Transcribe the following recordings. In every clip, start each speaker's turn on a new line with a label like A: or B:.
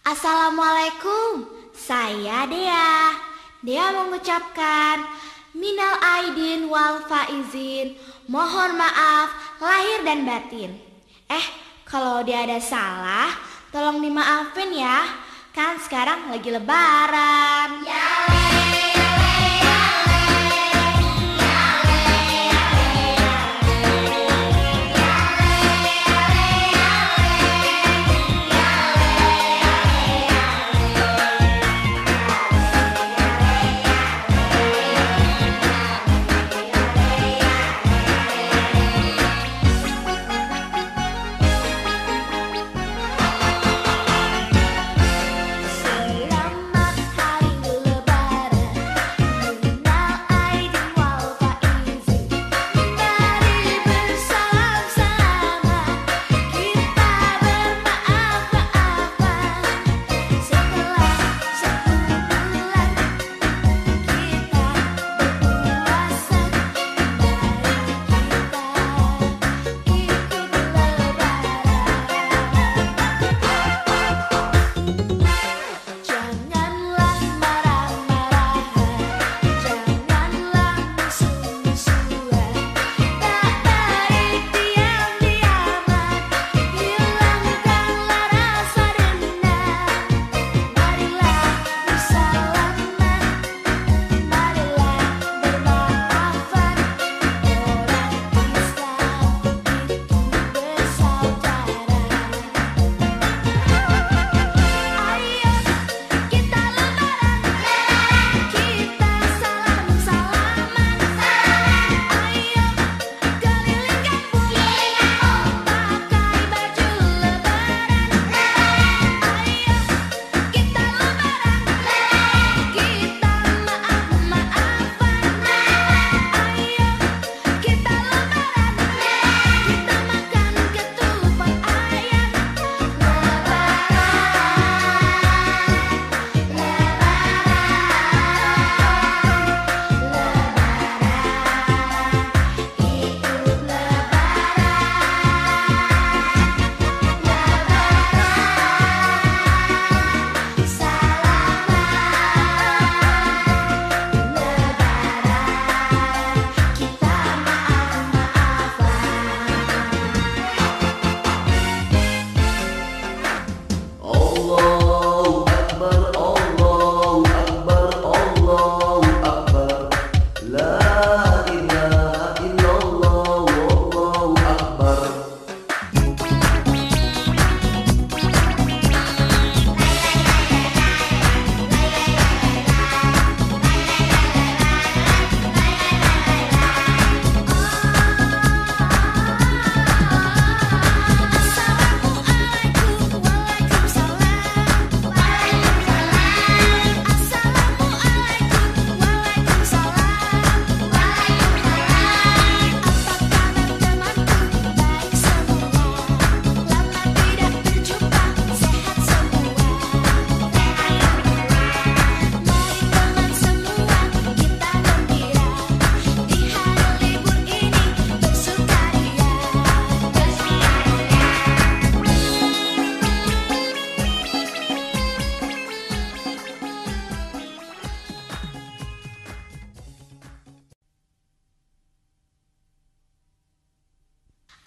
A: Assalamualaikum, saya Dea. Dea mengucapkan minal aidin wal faizin, mohon maaf lahir dan batin. Eh, kalau dia ada salah, tolong dimaafin ya. Kan sekarang lagi lebaran. Ya.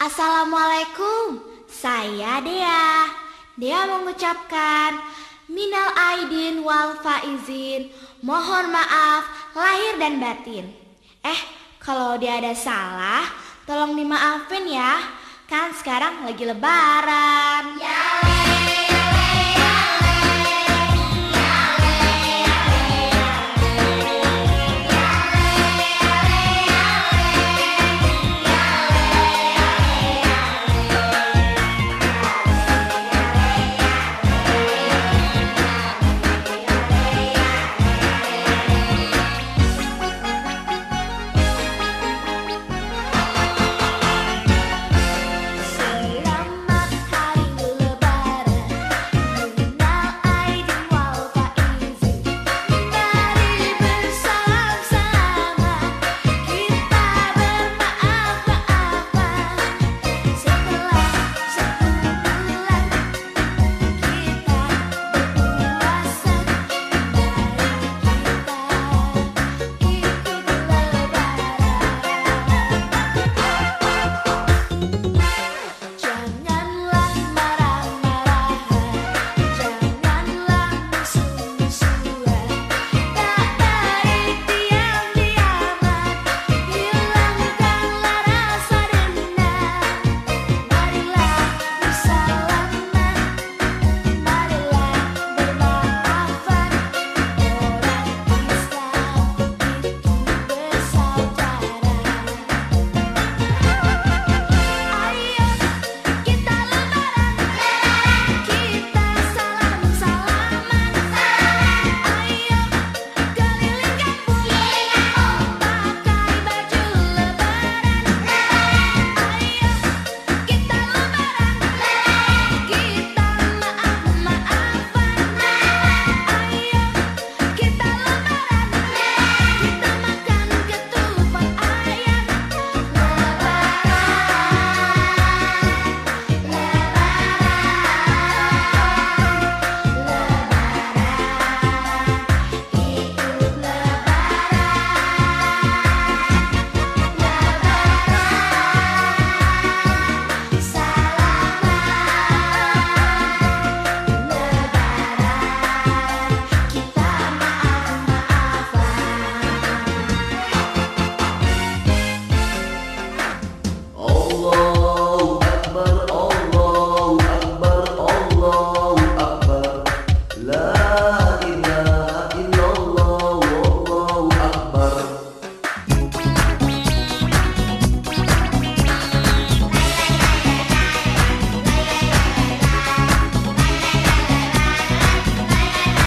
A: Assalamualaikum, saya Dea. Dea mengucapkan minal aidin wal faizin, mohon maaf lahir dan batin. Eh, kalau dia ada salah, tolong dimaafin ya. Kan sekarang lagi lebaran. Ya.